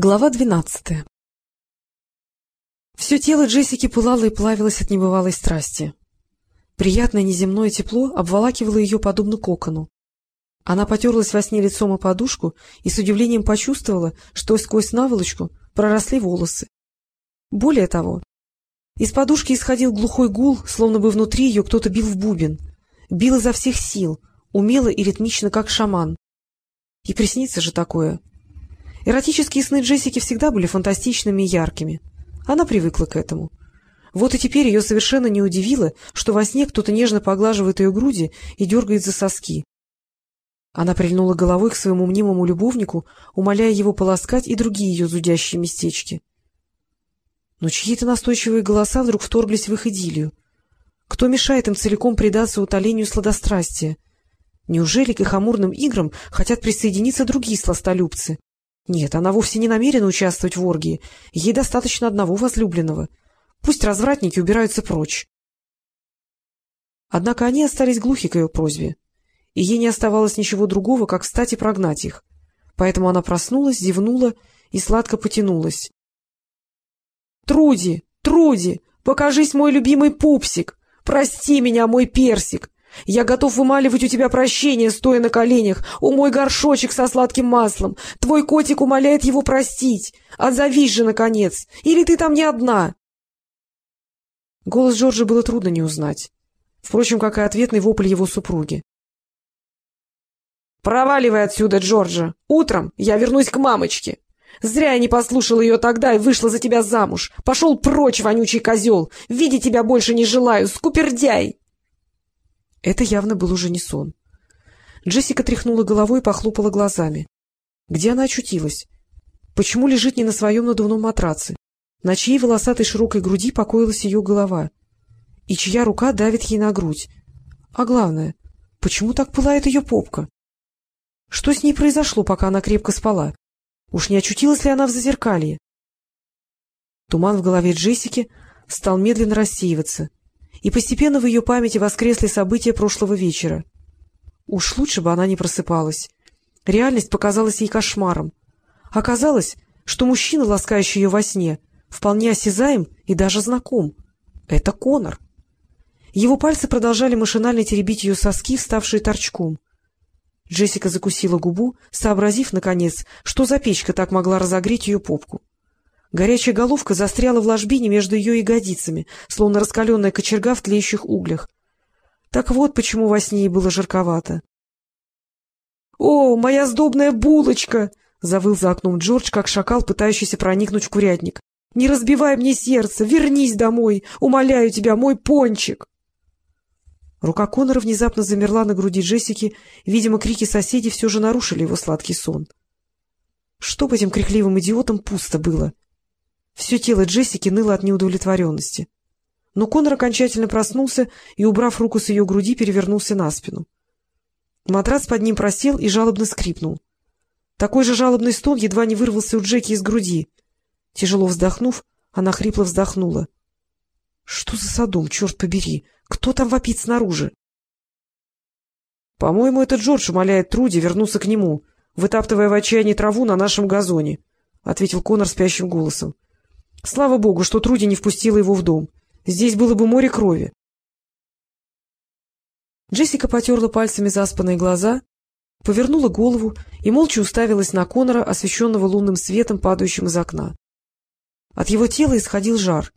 Глава двенадцатая Все тело Джессики пылало и плавилось от небывалой страсти. Приятное неземное тепло обволакивало ее подобно кокону. Она потерлась во сне лицом о подушку и с удивлением почувствовала, что сквозь наволочку проросли волосы. Более того, из подушки исходил глухой гул, словно бы внутри ее кто-то бил в бубен. Бил изо всех сил, умело и ритмично, как шаман. И приснится же такое — Эротические сны Джессики всегда были фантастичными и яркими. Она привыкла к этому. Вот и теперь ее совершенно не удивило, что во сне кто-то нежно поглаживает ее груди и дергает за соски. Она прильнула головой к своему мнимому любовнику, умоляя его полоскать и другие ее зудящие местечки. Но чьи-то настойчивые голоса вдруг вторглись в их идиллию. Кто мешает им целиком предаться утолению сладострастия? Неужели к их амурным играм хотят присоединиться другие сластолюбцы? Нет, она вовсе не намерена участвовать в оргии. Ей достаточно одного возлюбленного. Пусть развратники убираются прочь. Однако они остались глухи к ее просьбе, и ей не оставалось ничего другого, как встать и прогнать их. Поэтому она проснулась, зевнула и сладко потянулась. — Труди! Труди! Покажись, мой любимый пупсик! Прости меня, мой персик! Я готов вымаливать у тебя прощение, стоя на коленях. О, мой горшочек со сладким маслом! Твой котик умоляет его простить. Отзовись же, наконец! Или ты там не одна?» Голос Джорджа было трудно не узнать. Впрочем, как и ответный вопль его супруги. «Проваливай отсюда, Джорджа! Утром я вернусь к мамочке!» Зря я не послушал ее тогда и вышла за тебя замуж. Пошел прочь, вонючий козел! Видеть тебя больше не желаю, скупердяй!» Это явно был уже не сон. Джессика тряхнула головой и похлопала глазами. Где она очутилась? Почему лежит не на своем надувном матраце? На чьей волосатой широкой груди покоилась ее голова? И чья рука давит ей на грудь? А главное, почему так пылает ее попка? Что с ней произошло, пока она крепко спала? Уж не очутилась ли она в зазеркалье? Туман в голове Джессики стал медленно рассеиваться, и постепенно в ее памяти воскресли события прошлого вечера. Уж лучше бы она не просыпалась. Реальность показалась ей кошмаром. Оказалось, что мужчина, ласкающий ее во сне, вполне осязаем и даже знаком. Это Конор. Его пальцы продолжали машинально теребить ее соски, вставшие торчком. Джессика закусила губу, сообразив, наконец, что за печка так могла разогреть ее попку. Горячая головка застряла в ложбине между ее ягодицами, словно раскаленная кочерга в тлеющих углях. Так вот почему во сне ей было жарковато. — О, моя сдобная булочка! — завыл за окном Джордж, как шакал, пытающийся проникнуть в курятник. — Не разбивай мне сердце! Вернись домой! Умоляю тебя, мой пончик! Рука Конора внезапно замерла на груди Джессики, видимо, крики соседей все же нарушили его сладкий сон. Чтоб этим крикливым идиотам пусто было! — все тело Джессики ныло от неудовлетворенности. Но Конор окончательно проснулся и, убрав руку с ее груди, перевернулся на спину. Матрас под ним просел и жалобно скрипнул. Такой же жалобный стон едва не вырвался у Джеки из груди. Тяжело вздохнув, она хрипло вздохнула. — Что за садом, черт побери? Кто там вопит снаружи? — По-моему, это Джордж умоляет Труди вернуться к нему, вытаптывая в отчаянии траву на нашем газоне, — ответил Конор спящим голосом. Слава богу, что Труди не впустила его в дом. Здесь было бы море крови. Джессика потерла пальцами заспанные глаза, повернула голову и молча уставилась на Конора, освещенного лунным светом, падающим из окна. От его тела исходил жар.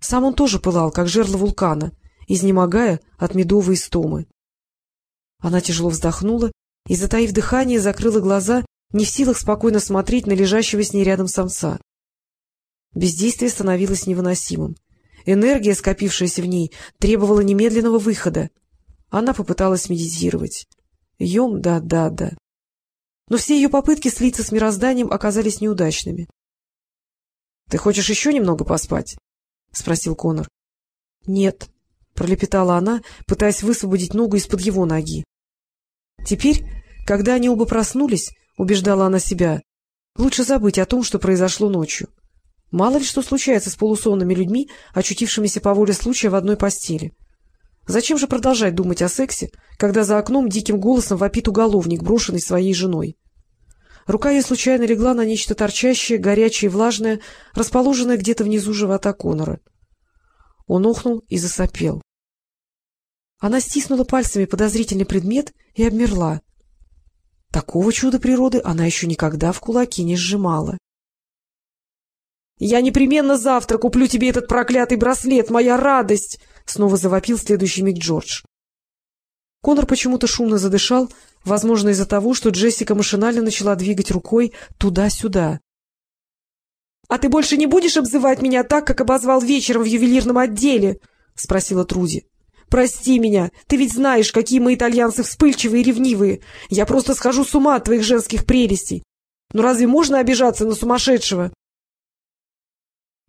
Сам он тоже пылал, как жерло вулкана, изнемогая от медовой истомы. Она тяжело вздохнула и, затаив дыхание, закрыла глаза, не в силах спокойно смотреть на лежащего с ней рядом самца. Бездействие становилось невыносимым. Энергия, скопившаяся в ней, требовала немедленного выхода. Она попыталась медитировать. Йом, да-да-да. Но все ее попытки слиться с мирозданием оказались неудачными. — Ты хочешь еще немного поспать? — спросил Конор. — Нет, — пролепетала она, пытаясь высвободить ногу из-под его ноги. Теперь, когда они оба проснулись, убеждала она себя, лучше забыть о том, что произошло ночью. Мало ли что случается с полусонными людьми, очутившимися по воле случая в одной постели. Зачем же продолжать думать о сексе, когда за окном диким голосом вопит уголовник, брошенный своей женой? Рука ей случайно легла на нечто торчащее, горячее и влажное, расположенное где-то внизу живота Конора. Он охнул и засопел. Она стиснула пальцами подозрительный предмет и обмерла. Такого чуда природы она еще никогда в кулаки не сжимала. — Я непременно завтра куплю тебе этот проклятый браслет, моя радость! — снова завопил следующий миг Джордж. Конор почему-то шумно задышал, возможно, из-за того, что Джессика машинально начала двигать рукой туда-сюда. — А ты больше не будешь обзывать меня так, как обозвал вечером в ювелирном отделе? — спросила Труди. — Прости меня, ты ведь знаешь, какие мы итальянцы вспыльчивые и ревнивые. Я просто схожу с ума от твоих женских прелестей. Но разве можно обижаться на сумасшедшего?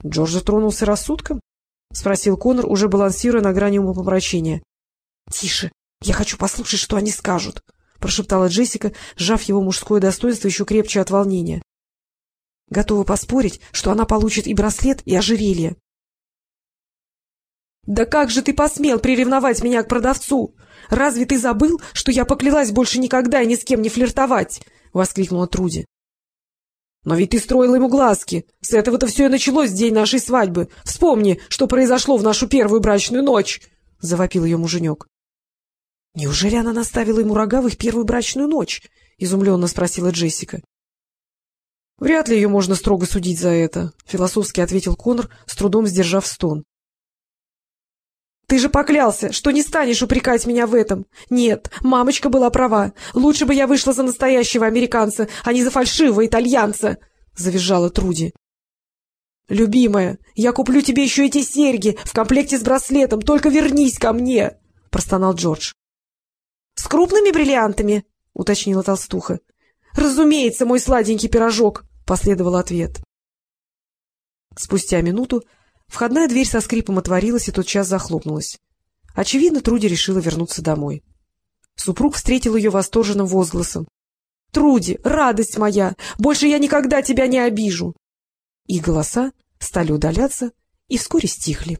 Джордж затронулся рассудком? — спросил Конор, уже балансируя на грани умопомрачения. — Тише, я хочу послушать, что они скажут, — прошептала Джессика, сжав его мужское достоинство еще крепче от волнения. — Готова поспорить, что она получит и браслет, и ожерелье. — Да как же ты посмел приревновать меня к продавцу? Разве ты забыл, что я поклялась больше никогда и ни с кем не флиртовать? — воскликнула Труди. — Но ведь ты строила ему глазки. С этого-то все и началось день нашей свадьбы. Вспомни, что произошло в нашу первую брачную ночь! — завопил ее муженек. — Неужели она наставила ему рога в их первую брачную ночь? — изумленно спросила Джессика. — Вряд ли ее можно строго судить за это, — философски ответил Конор, с трудом сдержав стон. — Ты же поклялся, что не станешь упрекать меня в этом. Нет, мамочка была права. Лучше бы я вышла за настоящего американца, а не за фальшивого итальянца, — завизжала Труди. — Любимая, я куплю тебе еще эти серьги в комплекте с браслетом, только вернись ко мне, — простонал Джордж. — С крупными бриллиантами? — уточнила толстуха. — Разумеется, мой сладенький пирожок, — последовал ответ. Спустя минуту входная дверь со скрипом отворилась и тотчас захлопнулась. Очевидно, Труди решила вернуться домой. Супруг встретил ее восторженным возгласом. — Труди, радость моя! Больше я никогда тебя не обижу! И голоса стали удаляться и вскоре стихли.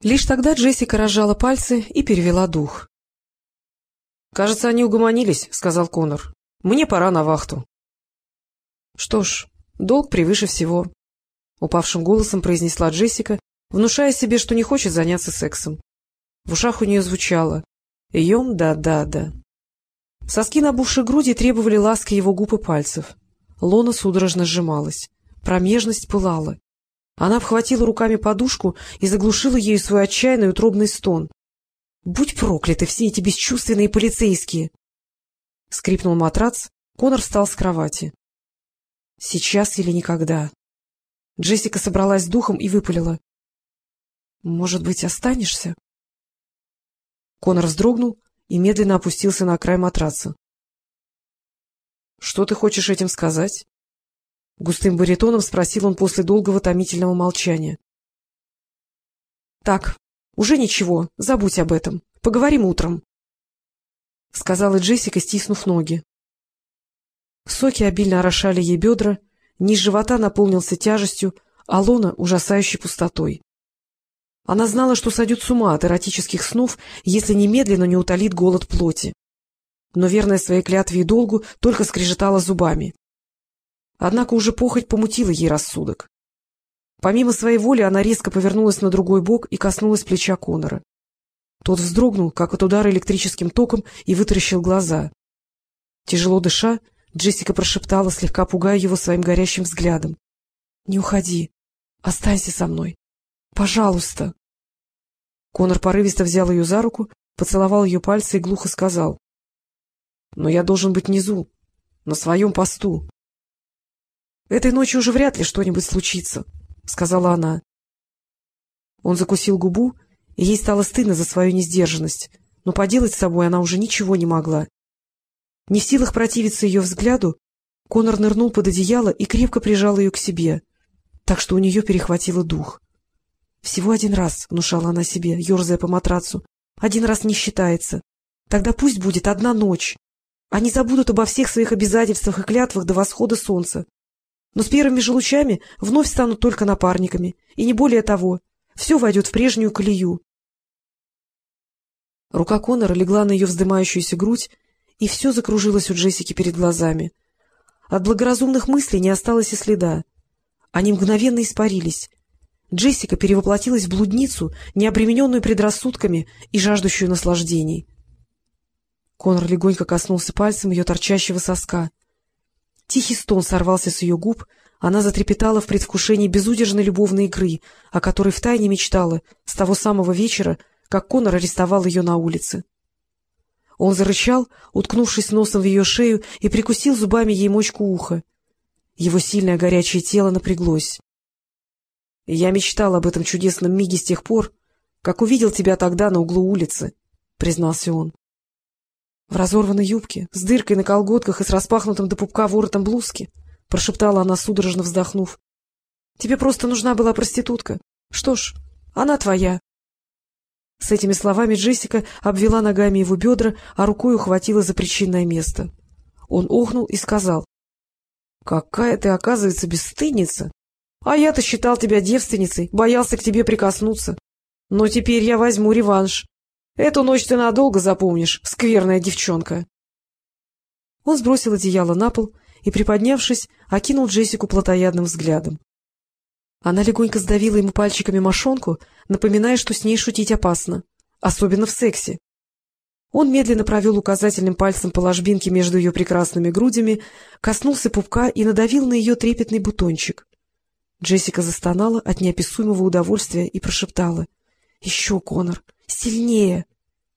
Лишь тогда Джессика разжала пальцы и перевела дух. — Кажется, они угомонились, — сказал Конор. — Мне пора на вахту. — Что ж, долг превыше всего, — упавшим голосом произнесла Джессика, внушая себе, что не хочет заняться сексом. В ушах у нее звучало «Йом да-да-да». Соски набухшей груди требовали ласки его губ и пальцев. Лона судорожно сжималась. Промежность пылала. Она обхватила руками подушку и заглушила ею свой отчаянный утробный стон. — Будь прокляты все эти бесчувственные полицейские! Скрипнул матрац, Конор встал с кровати. — Сейчас или никогда. Джессика собралась с духом и выпалила. — Может быть, останешься? Конор вздрогнул и медленно опустился на край матраца. — Что ты хочешь этим сказать? — густым баритоном спросил он после долгого томительного молчания. — Так, уже ничего, забудь об этом. Поговорим утром, — сказала Джессика, стиснув ноги. Соки обильно орошали ей бедра, низ живота наполнился тяжестью, а лона — ужасающей пустотой. Она знала, что сойдет с ума от эротических снов, если немедленно не утолит голод плоти. Но верная своей клятве и долгу только скрежетала зубами. Однако уже похоть помутила ей рассудок. Помимо своей воли она резко повернулась на другой бок и коснулась плеча Конора. Тот вздрогнул, как от удара электрическим током, и вытаращил глаза. Тяжело дыша, Джессика прошептала, слегка пугая его своим горящим взглядом. — Не уходи. Останься со мной. Пожалуйста. Конор порывисто взял ее за руку, поцеловал ее пальцы и глухо сказал. — Но я должен быть внизу, на своем посту. — Этой ночью уже вряд ли что-нибудь случится, — сказала она. Он закусил губу, и ей стало стыдно за свою несдержанность, но поделать с собой она уже ничего не могла. Не в силах противиться ее взгляду, Конор нырнул под одеяло и крепко прижал ее к себе, так что у нее перехватило дух. «Всего один раз», — внушала она себе, ерзая по матрацу, — «один раз не считается. Тогда пусть будет одна ночь. Они забудут обо всех своих обязательствах и клятвах до восхода солнца но с первыми же лучами вновь станут только напарниками, и не более того. Все войдет в прежнюю колею. Рука Конора легла на ее вздымающуюся грудь, и все закружилось у Джессики перед глазами. От благоразумных мыслей не осталось и следа. Они мгновенно испарились. Джессика перевоплотилась в блудницу, необремененную предрассудками и жаждущую наслаждений. Конор легонько коснулся пальцем ее торчащего соска. Тихий стон сорвался с ее губ, она затрепетала в предвкушении безудержной любовной игры, о которой втайне мечтала с того самого вечера, как Конор арестовал ее на улице. Он зарычал, уткнувшись носом в ее шею, и прикусил зубами ей мочку уха. Его сильное горячее тело напряглось. — Я мечтал об этом чудесном миге с тех пор, как увидел тебя тогда на углу улицы, — признался он. В разорванной юбке, с дыркой на колготках и с распахнутым до пупка воротом блузки, — прошептала она, судорожно вздохнув. — Тебе просто нужна была проститутка. Что ж, она твоя. С этими словами Джессика обвела ногами его бедра, а рукой ухватила за причинное место. Он охнул и сказал. — Какая ты, оказывается, бесстыдница! А я-то считал тебя девственницей, боялся к тебе прикоснуться. Но теперь я возьму реванш. Эту ночь ты надолго запомнишь, скверная девчонка. Он сбросил одеяло на пол и, приподнявшись, окинул Джессику плотоядным взглядом. Она легонько сдавила ему пальчиками мошонку, напоминая, что с ней шутить опасно, особенно в сексе. Он медленно провел указательным пальцем по ложбинке между ее прекрасными грудями, коснулся пупка и надавил на ее трепетный бутончик. Джессика застонала от неописуемого удовольствия и прошептала. — Еще, Конор, сильнее!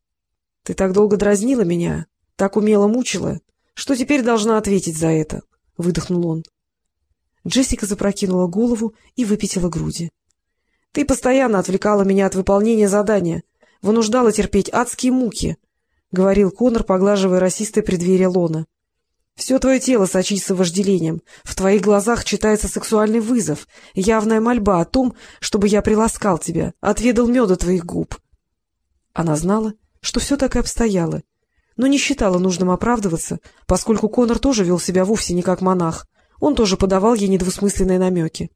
— Ты так долго дразнила меня, так умело мучила, что теперь должна ответить за это, — выдохнул он. Джессика запрокинула голову и выпятила груди. — Ты постоянно отвлекала меня от выполнения задания, вынуждала терпеть адские муки, — говорил Конор, поглаживая расистое преддверие лона. — Все твое тело сочится вожделением, в твоих глазах читается сексуальный вызов, явная мольба о том, чтобы я приласкал тебя, отведал меда твоих губ. Она знала, что все так и обстояло, но не считала нужным оправдываться, поскольку Конор тоже вел себя вовсе не как монах, он тоже подавал ей недвусмысленные намеки.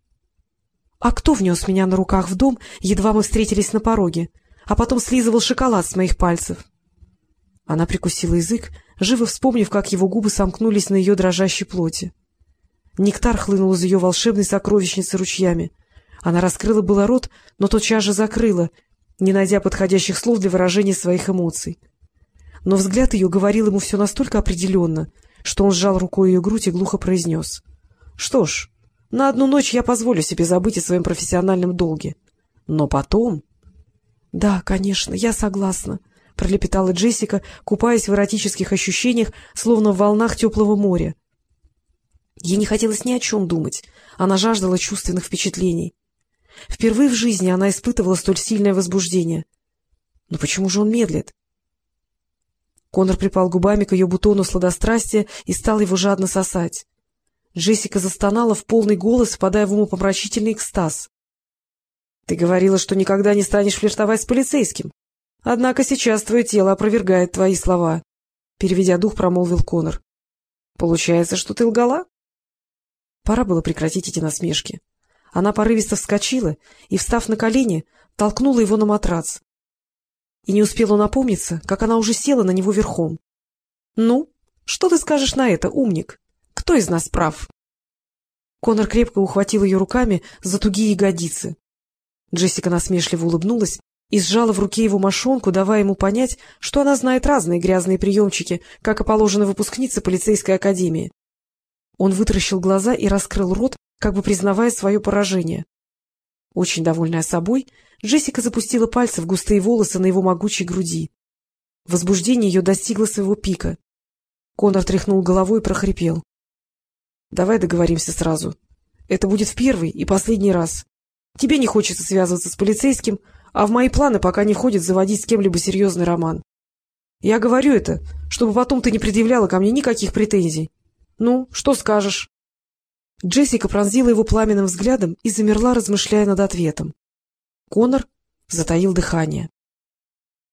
— А кто внес меня на руках в дом, едва мы встретились на пороге, а потом слизывал шоколад с моих пальцев? Она прикусила язык, живо вспомнив, как его губы сомкнулись на ее дрожащей плоти. Нектар хлынул из ее волшебной сокровищницы ручьями. Она раскрыла было рот, но тотчас же закрыла, не найдя подходящих слов для выражения своих эмоций. Но взгляд ее говорил ему все настолько определенно, что он сжал рукой ее грудь и глухо произнес. Что ж, на одну ночь я позволю себе забыть о своем профессиональном долге. Но потом... — Да, конечно, я согласна, — пролепетала Джессика, купаясь в эротических ощущениях, словно в волнах теплого моря. Ей не хотелось ни о чем думать, она жаждала чувственных впечатлений. Впервые в жизни она испытывала столь сильное возбуждение. Но почему же он медлит? Конор припал губами к ее бутону сладострастия и стал его жадно сосать. Джессика застонала в полный голос, впадая в умопомрачительный экстаз. — Ты говорила, что никогда не станешь флиртовать с полицейским. Однако сейчас твое тело опровергает твои слова, — переведя дух, промолвил Конор. — Получается, что ты лгала? Пора было прекратить эти насмешки. Она порывисто вскочила и, встав на колени, толкнула его на матрац. И не успела напомниться, как она уже села на него верхом. — Ну, что ты скажешь на это, умник? Кто из нас прав? Конор крепко ухватил ее руками за тугие ягодицы. Джессика насмешливо улыбнулась и сжала в руке его мошонку, давая ему понять, что она знает разные грязные приемчики, как и положено выпускнице полицейской академии. Он вытаращил глаза и раскрыл рот, как бы признавая свое поражение. Очень довольная собой, Джессика запустила пальцы в густые волосы на его могучей груди. Возбуждение ее достигло своего пика. Конор тряхнул головой и прохрипел. Давай договоримся сразу. Это будет в первый и последний раз. Тебе не хочется связываться с полицейским, а в мои планы пока не входит заводить с кем-либо серьезный роман. Я говорю это, чтобы потом ты не предъявляла ко мне никаких претензий. Ну, что скажешь? Джессика пронзила его пламенным взглядом и замерла, размышляя над ответом. Конор затаил дыхание.